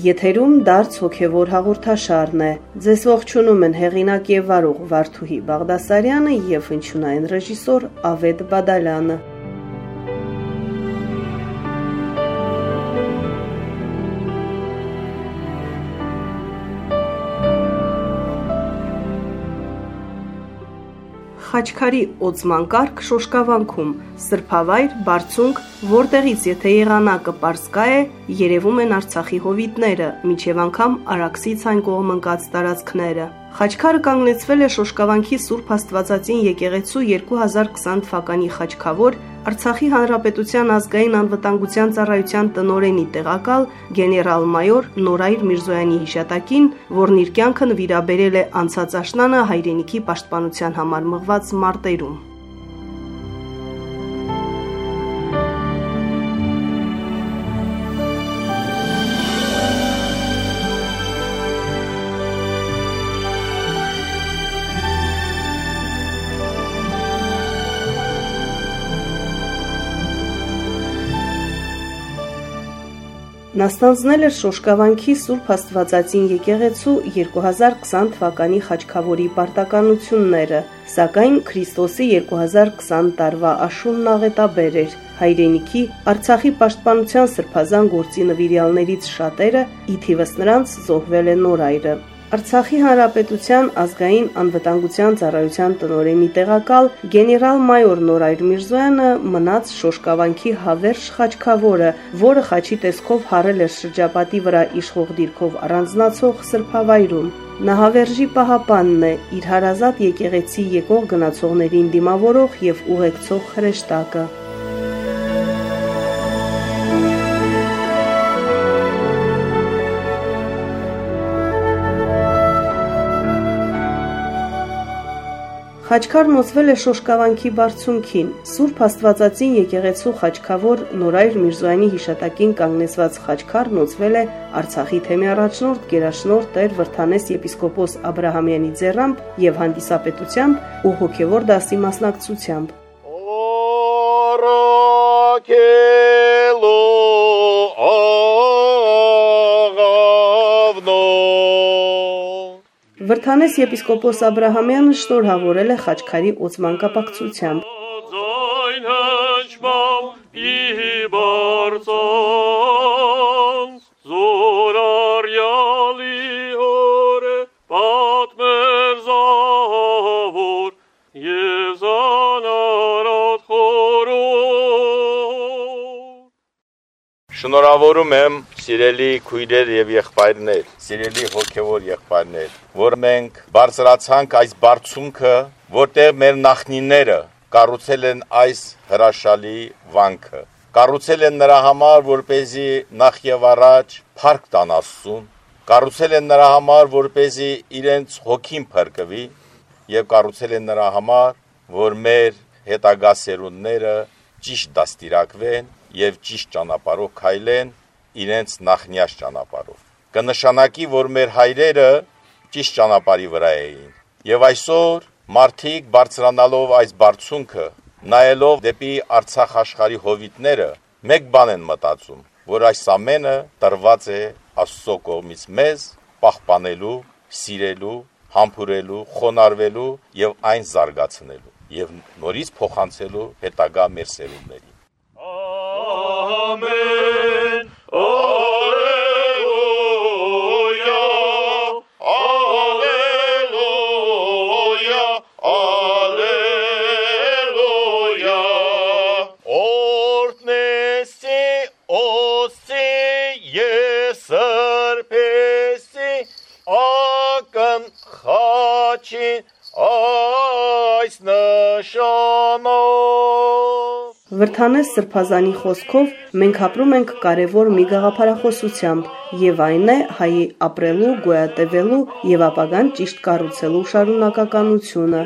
Եթերում դարձ հոգևոր հաղորդաշարն է։ Ձեզ ողջունում են հեղինակ եւ վարող Վարդուհի Բաղդասարյանը եւ հնչյունային ռեժիսոր Ավետ Բադալյանը։ Խաչքարի օծման կարգ Շոշկավանքում, Սրբավայր, Բարձունք, որտեղից եթե եղանակը པարսկա է, երևում են Արցախի հովիտները, միջև անգամ Արաքսից այն կողմ ընկած տարածքները։ Խաչքարը կանգնեցվել է Շոշկավանքի Սուրբ Աստվածածին եկեղեցու 2020 թվականի խաչքավոր Արցախի Հանրապետության ազգային անվտանգության ծառայության տնօրենի տեղակալ գեներալ-մայոր Նորայր Միրզոյանի հիշատակին, որն իր կյանքը նվիրաբերել է անցած աշնանը հայրենիքի պաշտպանության համար մղված մարտերում։ Նա ստանձնել էր Շոշկավանքի Սուրբ Աստվածածին եկեղեցու 2020 թվականի խաչքավորի պարտականությունները, սակայն Քրիստոսի 2020 տարվա աշունն աղետաբեր էր։ Հայրենիքի Արցախի պաշտպանության սրբազան գործի նվիրյալներից շատերը, ի թիվս նրանց զոհվել են նոր այրը։ Արցախի Հանրապետության ազգային անվտանգության ծառայության տնօրենի տեղակալ գեներալ-մայոր Նորայր Միրզոյանը մնաց Շոշկավանքի հավերժ խաչքավորը, որը խաչի տեսքով հարել էր շրջապատի վրա իշխող դիրքով առանձնացող սրբավայրում։ Նա հավերժի պահապանն է, իր հարազատ եկեղեցի եկող գնացողներին դիմավորող եւ ուղեկցող հրեշտակը։ Խաչքարն ոցվել է Շոշկավանքի բարձունքին։ Սուրբ Աստվածածին եկեղեցու խաչքավոր Նորայր Միրզոյանի հիշատակին կանգնեցված խաչքարն ոցվել է Արցախի թեմի առաջնորդ Գերաշնորհ Տեր Վրթանես եպիսկոպոս Աբ รา համյանի ձեռամբ եւ հանդիսապետությամբ ու հոգեվոր դասի մասնակցությամբ։ Օրակելո Վրթանես եպիսկոպոս Աբ รา համյանը շնորհավորել է խաչքարի օծման կապակցությամբ։ Շնորհավորում եմ սիրելի քույրեր եւ եղբայրներ, սիրելի հոգեվոր եղբայրներ, որ մենք բարձրացանք այս բարձունքը, որտեղ մեր նախնիները կառուցել են այս հրաշալի վանքը։ Կառուցել են նրա համար, որ เป զի նախ եւ առաջ փառք տան Աստծուն, կառուցել են նրա համար, որ เป զի իրենց հոգին փրկվի եւ կառուցել են նրա համար, որ մեր հետագա սերունդները ճիշտ դաստիարակվեն եւ ճիշտ ճանապարհով քայլեն իրենց նախնյաց ճանապարհով։ Կնշանակի, որ մեր հայրերը ճիշտ ճանապարհի վրա էին։ Եվ այսօր մարդիկ բարձրանալով այս բարձունքը, նայելով դեպի Արցախ աշխարհի հովիտները, մեկ բան են մտածում, որ այս ամենը տրված է Աստծո կողմից մեզ պահպանելու, սիրելու, համբուրելու, խոնարհվելու եւ այն զարգացնելու եւ նորից փոխանցելու հետագա մեր սերունդներին։ Ամեն Վրթանես Սրբազանի խոսքով մենք ապրում ենք կարևոր մի գաղափարախոսությամբ, եւ այն է հայի ապրելու, գոյատևելու եւ ապագան ճիշտ կառուցելու շարունակականությունը։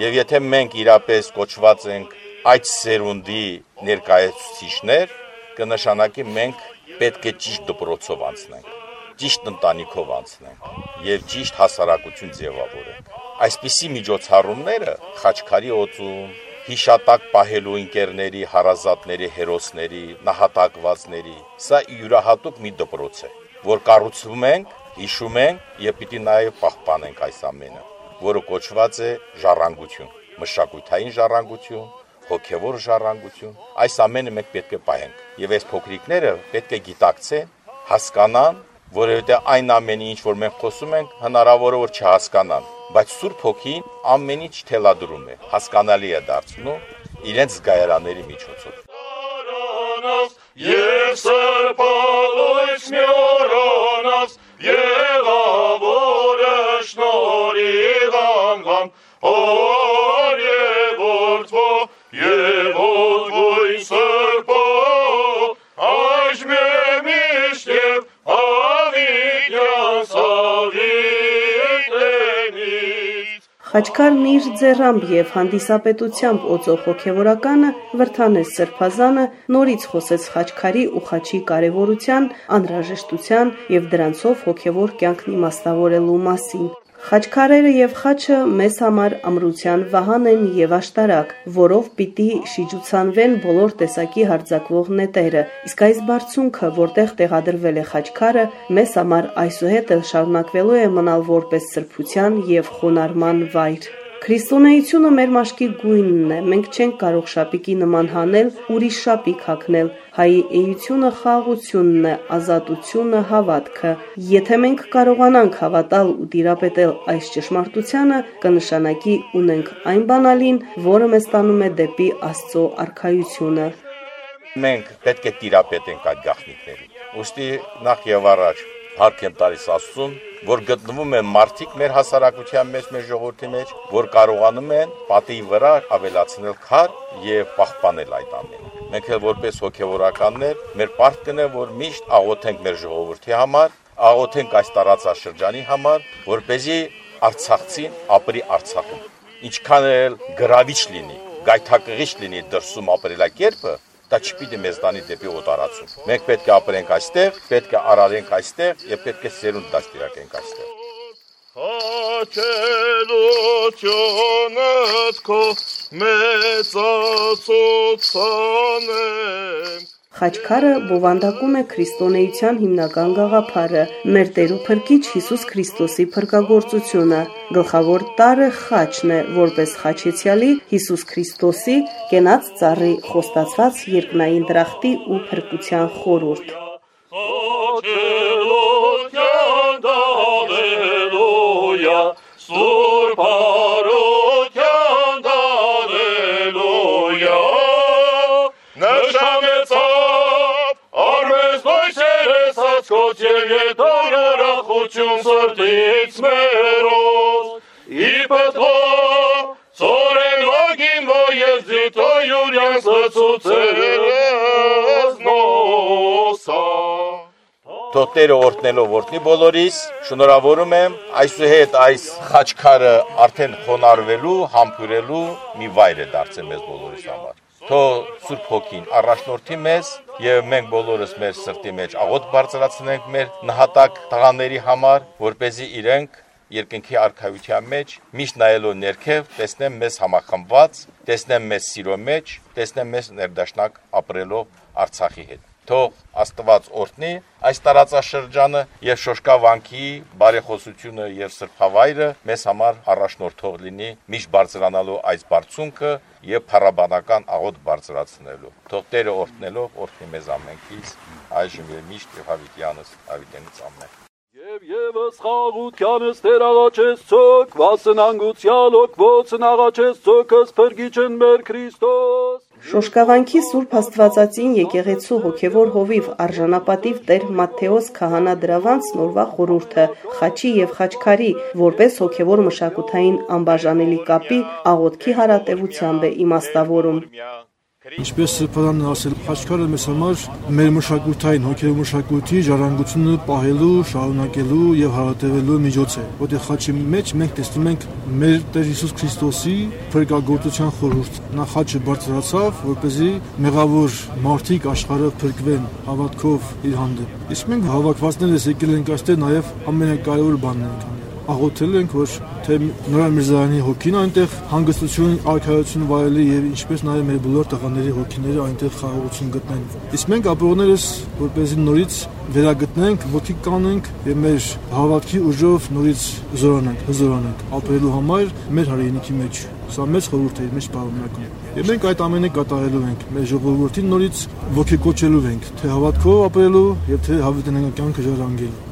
Եվ եթե մենք իրապես կոչված ենք այդ սերունդի ներկայացուցիչներ, կնշանակի մենք պետք է ճիշտ դպրոցով անցնենք, ճիշտ ընտանիքով անցնենք եւ ճիշտ հասարակություն ձևավորենք։ Այսպիսի միջոցառումները խաչքարի օծում, հիշատակ պահելու ընկերների, հարազատների, հերոսների, նահատակվածների։ Սա յուրահատուկ մի դպրոց է, որ կառուցվում ենք, հիշում ենք եւ պիտի նաեւ պահպանենք այս ամենը, որը կոչված է ժառանգություն, մշակութային ժառանգություն, հոգեվոր ժառանգություն։ Այս ամենը մենք պետք է պահենք եւ այս փոքրիկները պետք է գիտակցեն, հասկանան, որովհետեւ այն ամենի ինչ որ մենք խոսում ենք, հնարավոր է որ չհասկանան բայց Սուրբ Հոգին ամեն ինչ թելադրում է, հասկանալի է դարձնում իրենց զգայարանների միջոցով։ Եվ սրբալույս մյորոնաս, եղավորը շնորի գանգամ, հոր և որդվո, և Խաչքարն իր ձեռամբ եւ հանդիսապետությամբ օծող հոգեվորականը Վրթանես Սրբազանը նորից խոսեց խաչքարի ու խաչի կարեւորության, անհրաժեշտության եւ դրանցով հոգեվոր կյանքն իմաստավորելու մասին։ Խաչքարերը եւ խաչը մեզ համար ամրության վահան են եւ աշտարակ, որով պիտի շիջուցանվեն բոլոր տեսակի հարձակվող նետերը։ Իսկ այս բարձունքը, որտեղ տեղադրվել է խաչքարը, մեզ համար այսուհետ շարունակվելու է մնալ որպես սրբության եւ խոնարհման վայր։ Քրիստոնեությունը մեր մաշկի գույնն է։ Մենք չենք կարող շապիկի նման հանել, ուրիշ շապիկ հագնել։ Հայի էությունը խաղաղությունն է, ազատությունը հավատքը։ Եթե մենք կարողանանք հավատալ ու տիրապետել այս ճշմարտությանը, կնշանակի ունենք այն բանալին, որը մեզ տանում է դեպի Աստծո արքայությունը։ Մենք պետք է տիրապետենք այդ գաղտնիքներին։ Ոստի նախ եւ առաջ հարկ եմ տալիս Աստծուն որ գտնվում են մարդիկ մեր հասարակության մեջ, մեր ժողովրդի մեջ, որ կարողանում են պատի վրա ավելացնել քար եւ պահպանել այդ ամենը։ Մենք էլ որպես հոգեվորականներ մեր պարտքն է, որ միշտ աղոթենք մեր ժողովրդի համար, աղոթենք այս տարածաշրջանի համար, որ เป զի Արցախցին ապրի Արցախում։ Ինչքան էլ գրավիչ լինի, գայթակղիչ լինի դրսում ապրելակերպը, դա չպիտի մեզ տանի դեպի օտարացում։ Մենք պետք է ապրենք այստեղ, պետք է արարենք այստեղ եւ պետք է սերունդ դաստիարակենք այստեղ։ Հաչելությունդ քո մեծացուցանեմ Խաչքարը բովանդակում է քրիստոնեության հիմնական գաղափարը՝ մեր Տեր ու Փրկիչ Հիսուս Քրիստոսի փրկagorցությունը։ Գլխավոր տարը խաչն է, որպես խաչեցյալի Հիսուս Քրիստոսի կենաց ծառի խոստացված երկնային դրախտի ու փրկության խորուրդ։ Սուրբ սրտից մերոս, իպտվո, ծորեն վագին ո ես ձիտո յուրյան սծուցերս նոսա։ Թող Տերը օրտնելով օրտնի բոլորիս, շնորհավորում եմ այսուհետ այս խաչքարը արդեն խոնարհվելու, համբուրելու մի վայր է դարձել մեզ բոլորիս համար։ Թող Սուրբ Հոգին առաջնորդի մեզ եւ մենք բոլորս մեր սրտի մեջ աղոտ բարձրացնենք մեր նահատակ տղաների համար, որ เป զի իրենք երկնքի արքայության մեջ միշտ նայելով ներքև տեսնեմ մեզ համախմբված, տեսնեմ մեզ սիրո մեջ, տեսնեմ մեզ ներդաշնակ ապրելով Արցախի հետ թող Աստված օրհնի այս տարածաշրջանը եւ Շոշկա վանքի բարեխոսությունը եւ սրբավայրը մեզ համար առաջնորդող լինի միշտ բարձրանալու այս բարձունքը եւ փառաբանական աղոտ բարձրացնելու թող Տերը օրհնելով օրհնի մեզ ամենքից այժմ եւ միշտ եւ հավիտյանս հավիտենից ամեն Եվ եւս խաղությանս Տեր աղաչես ցոք, վասնանգուցյալ օկվոցն աղաչես ցոքս փրկիչն մեր Քրիստոս Շոշկավանքի Սուրբ Աստվածածին եկեղեցու հոգևոր հովիվ արժանապատիվ Տեր Մատթեոս Քահանա Դրավանց նորվա խորհուրդը խաչի եւ խաչքարի որպես հոգևոր մշակութային անբաժանելի կապի աղոթքի հարատևությամբ է իմաստավորում։ Ինչպես Սրբազանն ասել, խաչքարը մեզ համար մեր մշակութային հոգեու մշակույթի ժառանգությունը պահելու, շարունակելու եւ հարատևելու միջոց է։ Որտեղ խաչի մեջ մենք տեսնում ենք մեր Տեր Հիսուս Քրիստոսի փրկagorցության խորհուրդ։ Նա խաչը բարձրացավ, որպեսզի մեղավոր մարդիկ աշխարհը փրկվեն հավատքով իր հանդեպ։ Իսկ մենք հավաքվածներս եկել ենք այստեղ նաեւ ամենակարևոր բանն ենք աղոթել ենք, որ թե Նորա Միրզայանի հոգին այնտեղ հանգստություն, արքայություն վայելի եւ ինչպես նաեւ մեր բոլոր տղաների հոգիները այնտեղ խաղաղություն գտնեն։ Իսկ մենք ապրողներս, որպեսզի նորից վերագտնենք, ոգի կանենք եւ մեր հավատքի ուժով նորից զորանանք, հզորանանք ապրելու համար մեր հայրենիքի մեջ։ Սա մեծ խորհուրդ է, մեծ պարունակում։ Եվ մենք այդ ամենը կատարելու ենք։ Մեր ժողովրդին նորից ոգեկոչելու ենք, թե հավատքով ապրելու եւ թե հավիտենական կյանքը ժառանգելու։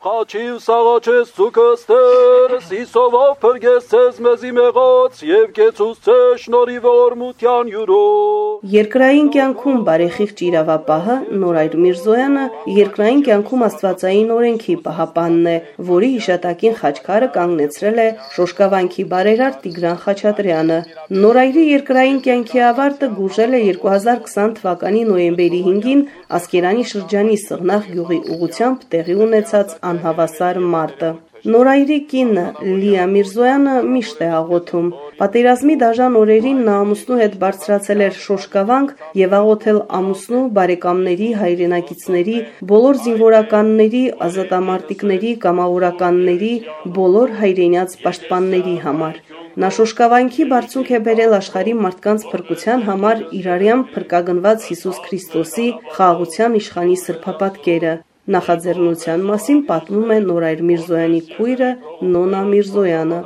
Խաչիվ սաղաչես ցուկս տեր, սիսովով փրկեցես մեզի մեղոց եւ կեցուս ցե շնորհիվ օրմության յուրով։ Երկրային կյանքում բարեխիղճ իրավապահը Նորայր Միրզոյանը երկրային կյանքում Աստվածային օրենքի պահապանն է, որի հիշատակին խաչքարը կանգնեցրել է Շոշկավանքի բարերար Տիգրան Խաչատրյանը։ Նորայրի երկրային կյանքի ավարտը գուժել է 2020 թվականի նոյեմբերի 5-ին Ասկերանի շրջանի Սղնաղ գյուղի ուղությամբ տեղի ունեցած անհավասար մարտը։ Նորայրի կինը Լիա Միրզոյանը միշտ է աղոթում։ Պատերազմի դաժան օրերին նա ամուսնու հետ բարձրացել էր Շոշկավանք եւ աղոթել ամուսնու, բարեկամների, հայրենակիցների, բոլոր զինվորականների, ազատամարտիկների, կամավորականների, բոլոր հայրենյաց պաշտպանների համար։ Նա Շոշկավանքի բարձունք է բերել աշխարհի մարդկանց փրկության համար իրարյամ փրկագնված Հիսուս Քրիստոսի խաղաղության իշխանի սրբապատկերը։ Նախաձեռնության մասին պատմում է Նորայր Միրզոյանի քույրը Նոնա Միրզոյանը։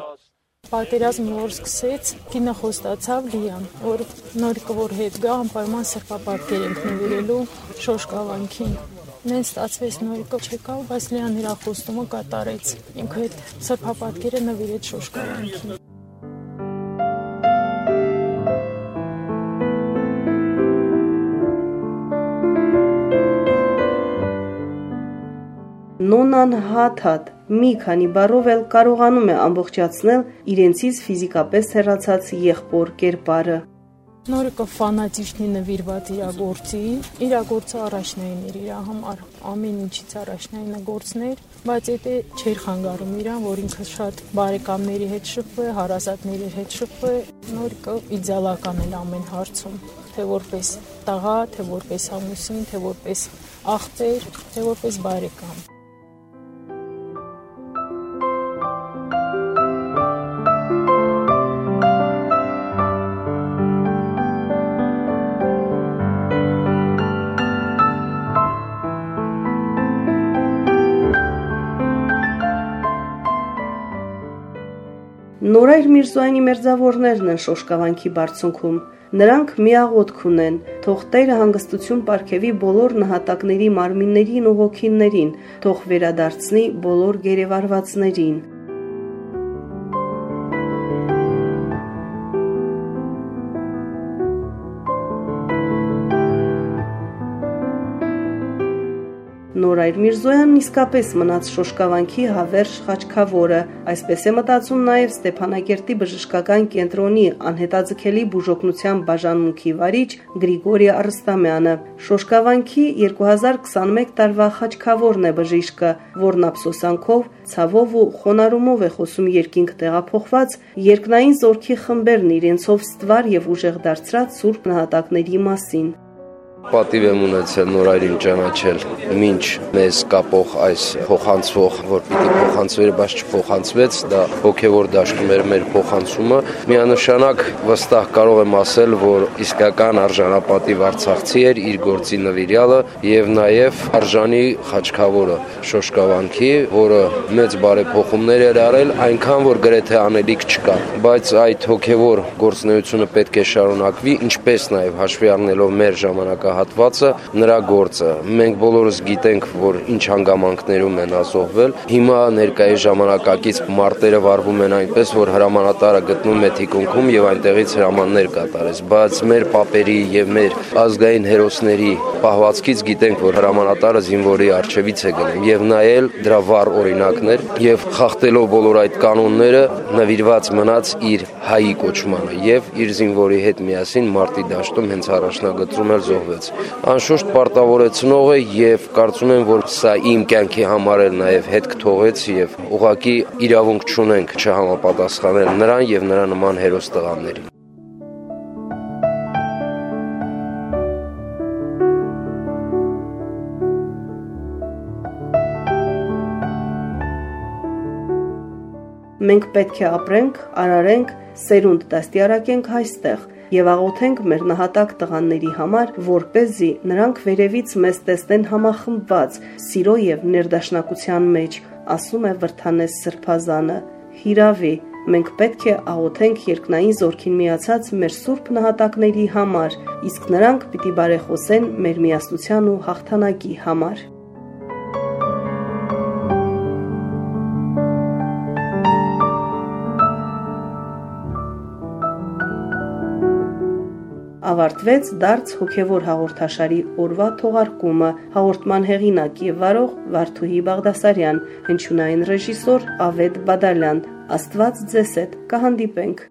Պատերազմը որ սկսեց, կինը խոստացավ Լիան, որ նորիկը որ հետ գա, անպայման սրբապատկեր ենք նվիրելու շոշկավանքին։ Նեն ստացվեց նորիկը չեկավ, բայց Լիան իր խոստումը կատարեց։ Ինքը այդ սրբապատկերը նվիրեց շոշկավանքին։ Նոնան հաթաթ մի քանի բառով էլ կարողանում է ամբողջացնել իրենցից ֆիզիկապես հեռացած եղբոր կերպարը։ Նորիկը ֆանատիչնի նվիրված իրագործի, իրագործը առաջնային էր իր համար, ամեն ինչից առաջնայինը գործներ, բայց դա չէր խանգարում իրան, որ ինքը շատ բարեկամների հետ շփվե, հարազատների հետ շփվե, նորիկը իդեալական էր ամեն հարցում, թե որպես տղա, թե որպես ամուսին, թե որպես աղբեր, թե որպես բարեկամ։ Միրզոյանի մերձավորներն են Շոշկավանքի բարձունքում։ Նրանք միաղոթք ունեն, թող Տերը հանգստություն ապարգևի բոլոր նահատակների մարմիններին ու հոգիներին, թող վերադարձնի բոլոր գերեվարվածներին։ Նորայր Միրզոյանն իսկապես մնաց Շոշկավանքի հավերժ խաչքավորը, այսպես է մտածում նաև Ստեփանակերտի բժշկական կենտրոնի անհետաձգելի բուժօգնության բաժանմունքի վարիչ Գրիգորի Արստամյանը։ Շոշկավանքի 2021 տարվա խաչքավորն է բժիշկը, որն ափսոսանքով, ցավով ու խոնարհումով է խոսում երկինք տեղափոխված երկնային զորքի խմբերն իրենցով ստվար եւ ուժեղ դարձրած սուրբ նահատակների մասին պատիվ եմ ունեցել նորայրին ճանաչել ինչ մեզ կապող այս փոխանցվող որ պիտի փոխանցվեր բայց չփոխանցվեց դա հոգևոր դաշտում էր մեր փոխանցումը միանշանակ վստահ կարող եմ ասել որ իսկական արժանապատիվ արցախցի էր իր գործի նվիրյալը եւ նաեւ արժանի խաչքավորը շոշկավանքի որը մեծ բարեփոխումներ էր արել այնքան որ գրեթե անելիք չկա բայց այդ հոգևոր գործնեությունը պետք է շարունակվի ինչպես նաեւ հաշվի առնելով մեր ժամանակահատվածը հատվածը նրա գործը։ Մենք բոլորս գիտենք, որ ինչ հանգամանքներում են ազողվել։ Հիմա ներկայիս ժամանակակից մարտերը վարվում են այնպես, որ հրամանատարը գտնում է թիկունքում եւ այնտեղից հրամաններ կատարես, բայց մեր papերի եւ մեր ազգային հերոսների պահվածքից գիտենք, որ հրամանատարը զինվորի արչեվից է գնում եւ նայել դրա վառ օրինակներ եւ խախտելով բոլոր այդ կանոնները նվիրված մնաց իր հայի կոչմանը եւ իր զինվորի հետ միասին մարտի դաշտում հենց առաջնագծում էլ զոհվեց։ Անշուշտ պարտավորեցնող է եւ կարծում եմ, որ սա իմ կյանքի համար էլ նաեւ հետք թողեց եւ ուղակի իրավունք չունենք չհամապատասխանել նրան եւ նրա նման հերոս տղաներին։ Մենք պետք է ապրենք, արարենք, սերունդ դաստիարակենք հայստեղ եւ աղոթենք մեր նահատակ տղաների համար, որ เป զի նրանք վերևից մեզ տեսնեն համախմբված սիրո եւ ներդաշնակության մեջ, ասում է Վրթանես Սրբազանը։ Հիրավի, մենք պետք է աղոթենք երկնային զորքին միացած մեր սուրբ նահատակների համար, իսկ նրանք պիտի բարեխոսեն մեր միասնության ու հաղթանակի համար։ ավարտվեց դարձ հոգևոր հաղորդաշարի օրվա թողարկումը հաղորդման հեղինակ եւ վարող Վարդուհի Բաղդասարյան հնչյունային ռեժիսոր Ավետ Բադալյան աստված ձեզ հետ կհանդիպենք